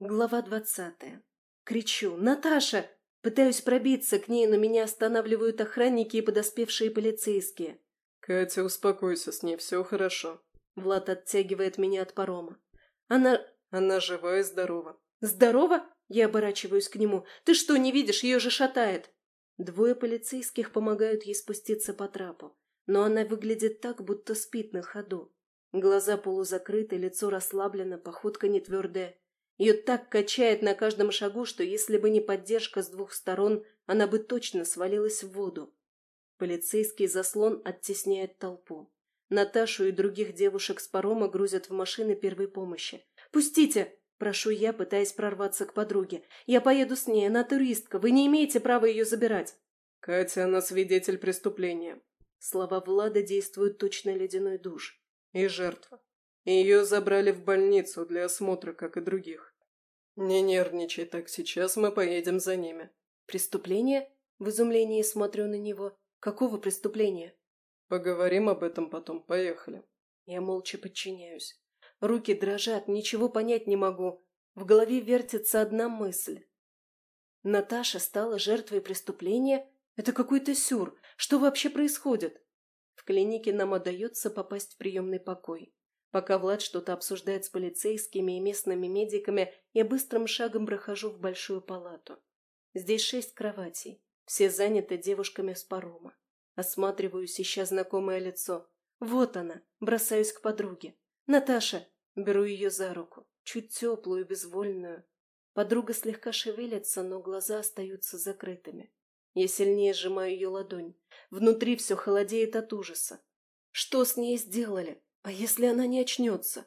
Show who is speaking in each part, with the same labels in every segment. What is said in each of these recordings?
Speaker 1: Глава двадцатая. Кричу «Наташа!» Пытаюсь пробиться к ней, но меня останавливают охранники и подоспевшие полицейские.
Speaker 2: «Катя, успокойся, с ней все хорошо».
Speaker 1: Влад оттягивает меня от парома. «Она...
Speaker 2: она жива и здорова».
Speaker 1: «Здорова?» Я оборачиваюсь к нему. «Ты что, не видишь? Ее же шатает!» Двое полицейских помогают ей спуститься по трапу, но она выглядит так, будто спит на ходу. Глаза полузакрыты, лицо расслаблено, походка нетвердая. Ее так качает на каждом шагу, что если бы не поддержка с двух сторон, она бы точно свалилась в воду. Полицейский заслон оттесняет толпу. Наташу и других девушек с парома грузят в машины первой помощи. «Пустите!» – прошу я, пытаясь прорваться к подруге. «Я поеду с ней, она туристка, вы не имеете права ее забирать».
Speaker 2: «Катя, она свидетель преступления».
Speaker 1: Слова Влада действуют точно ледяной душ.
Speaker 2: «И жертва. Ее забрали в больницу для осмотра, как и других. Не нервничай так, сейчас мы поедем за ними.
Speaker 1: Преступление? В изумлении смотрю на него. Какого преступления?
Speaker 2: Поговорим об этом потом, поехали.
Speaker 1: Я молча подчиняюсь. Руки дрожат, ничего понять не могу. В голове вертится одна мысль. Наташа стала жертвой преступления? Это какой-то сюр. Что вообще происходит? В клинике нам удается попасть в приемный покой. Пока Влад что-то обсуждает с полицейскими и местными медиками, я быстрым шагом прохожу в большую палату. Здесь шесть кроватей, все заняты девушками с парома. Осматриваюсь, ища знакомое лицо. Вот она, бросаюсь к подруге. «Наташа!» Беру ее за руку, чуть теплую, безвольную. Подруга слегка шевелится, но глаза остаются закрытыми. Я сильнее сжимаю ее ладонь. Внутри все холодеет от ужаса. Что с ней сделали? А если она не очнется?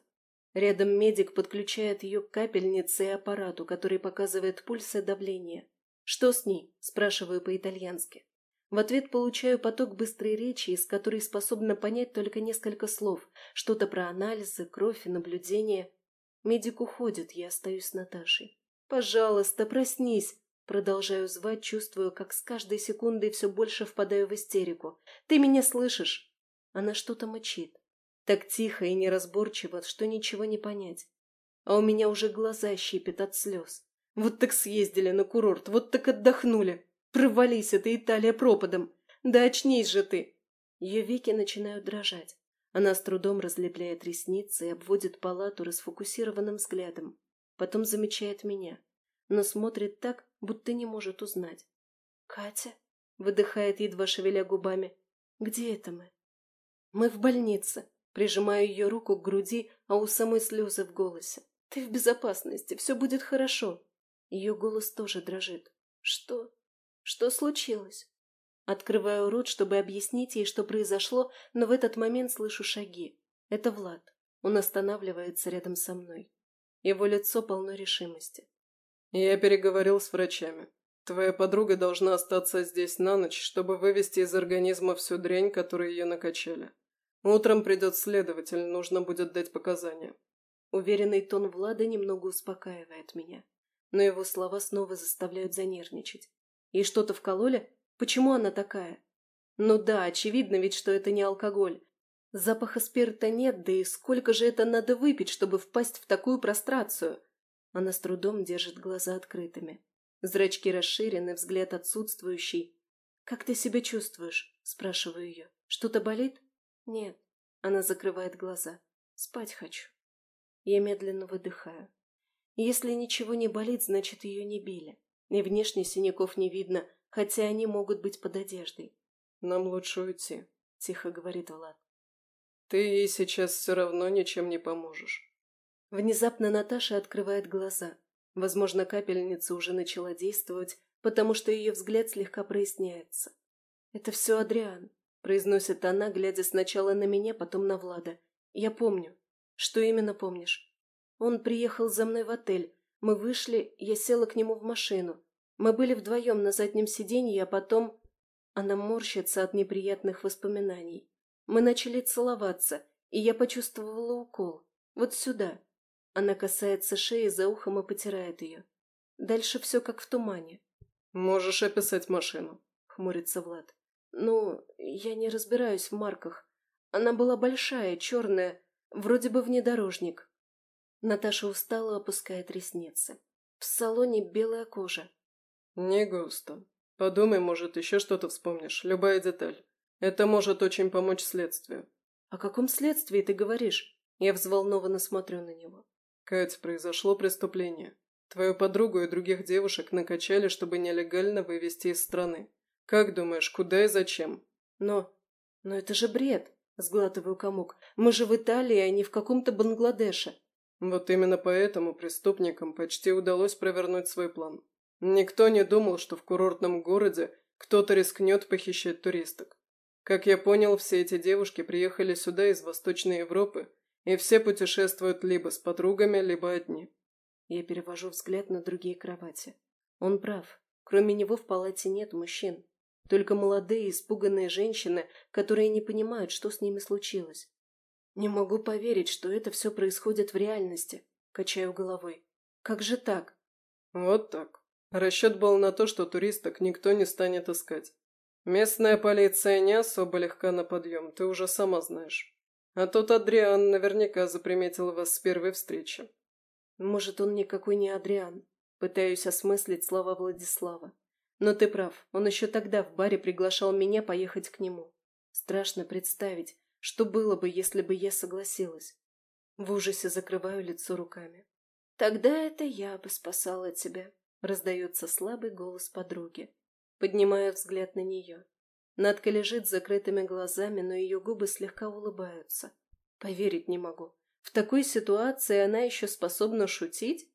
Speaker 1: Рядом медик подключает ее к капельнице и аппарату, который показывает пульс и давление. «Что с ней?» – спрашиваю по-итальянски. В ответ получаю поток быстрой речи, из которой способна понять только несколько слов. Что-то про анализы, кровь и наблюдение. Медик уходит, я остаюсь с Наташей. «Пожалуйста, проснись!» Продолжаю звать, чувствую, как с каждой секундой все больше впадаю в истерику. «Ты меня слышишь?» Она что-то мочит. Так тихо и неразборчиво, что ничего не понять. А у меня уже глаза щипят от слез. Вот так съездили на курорт, вот так отдохнули. Провались эта Италия пропадом. Да очнись же ты. Ее веки начинают дрожать. Она с трудом разлепляет ресницы и обводит палату расфокусированным взглядом. Потом замечает меня, но смотрит так, будто не может узнать. «Катя?» — выдыхает, едва шевеля губами. «Где это мы?» «Мы в больнице», Прижимаю ее руку к груди, а у самой слезы в голосе. «Ты в безопасности, все будет хорошо». Ее голос тоже дрожит. «Что? Что случилось?» Открываю рот, чтобы объяснить ей, что произошло, но в этот момент слышу шаги. Это Влад. Он останавливается рядом со мной. Его лицо полно решимости.
Speaker 2: «Я переговорил с врачами. Твоя подруга должна остаться здесь на ночь, чтобы вывести из организма всю дрянь, которую ее накачали. Утром придет следователь, нужно будет дать показания.
Speaker 1: Уверенный тон Влада немного успокаивает меня, но его слова снова заставляют занервничать. И что-то вкололи? Почему она такая? Ну да, очевидно ведь, что это не алкоголь. Запаха спирта нет, да и сколько же это надо выпить, чтобы впасть в такую прострацию? Она с трудом держит глаза открытыми. Зрачки расширены, взгляд отсутствующий. «Как ты себя чувствуешь?» – спрашиваю ее. «Что-то болит?» Нет. Она закрывает глаза. Спать хочу. Я медленно выдыхаю. Если ничего не болит, значит, ее не били. И внешне синяков не видно, хотя они могут быть под одеждой.
Speaker 2: «Нам лучше уйти», —
Speaker 1: тихо говорит Влад.
Speaker 2: «Ты ей сейчас все равно ничем не поможешь».
Speaker 1: Внезапно Наташа открывает глаза. Возможно, капельница уже начала действовать, потому что ее взгляд слегка проясняется. Это все Адриан. Произносит она, глядя сначала на меня, потом на Влада. Я помню. Что именно помнишь? Он приехал за мной в отель. Мы вышли, я села к нему в машину. Мы были вдвоем на заднем сиденье, а потом... Она морщится от неприятных воспоминаний. Мы начали целоваться, и я почувствовала укол. Вот сюда. Она касается шеи за ухом и потирает ее. Дальше все как в тумане.
Speaker 2: «Можешь описать машину», — хмурится
Speaker 1: Влад. Ну, я не разбираюсь в марках. Она была большая, черная, вроде бы внедорожник. Наташа устало опускает ресницы. В салоне белая кожа.
Speaker 2: Не густо. Подумай, может, еще что-то вспомнишь, любая деталь. Это может очень помочь следствию.
Speaker 1: О каком следствии ты говоришь? Я взволнованно смотрю на него.
Speaker 2: Кать, произошло преступление. Твою подругу и других девушек накачали, чтобы нелегально вывести из страны. Как думаешь, куда и зачем?
Speaker 1: Но... но это же бред, сглатываю комок. Мы же в Италии, а не в каком-то Бангладеше.
Speaker 2: Вот именно поэтому преступникам почти удалось провернуть свой план. Никто не думал, что в курортном городе кто-то рискнет похищать туристок. Как я понял, все эти девушки приехали сюда из Восточной Европы, и все путешествуют либо с подругами, либо одни.
Speaker 1: Я перевожу взгляд на другие кровати. Он прав. Кроме него в палате нет мужчин. Только молодые, испуганные женщины, которые не понимают, что с ними случилось. Не могу поверить, что это все происходит в реальности. Качаю головой. Как же так?
Speaker 2: Вот так. Расчет был на то, что туристок никто не станет искать. Местная полиция не особо легка на подъем, ты уже сама знаешь. А тот Адриан наверняка заприметил вас с первой встречи.
Speaker 1: Может, он никакой не Адриан. Пытаюсь осмыслить слова Владислава. Но ты прав, он еще тогда в баре приглашал меня поехать к нему. Страшно представить, что было бы, если бы я согласилась. В ужасе закрываю лицо руками. Тогда это я бы спасала тебя, раздается слабый голос подруги. Поднимаю взгляд на нее. Надка лежит с закрытыми глазами, но ее губы слегка улыбаются. Поверить не могу. В такой ситуации она еще способна шутить?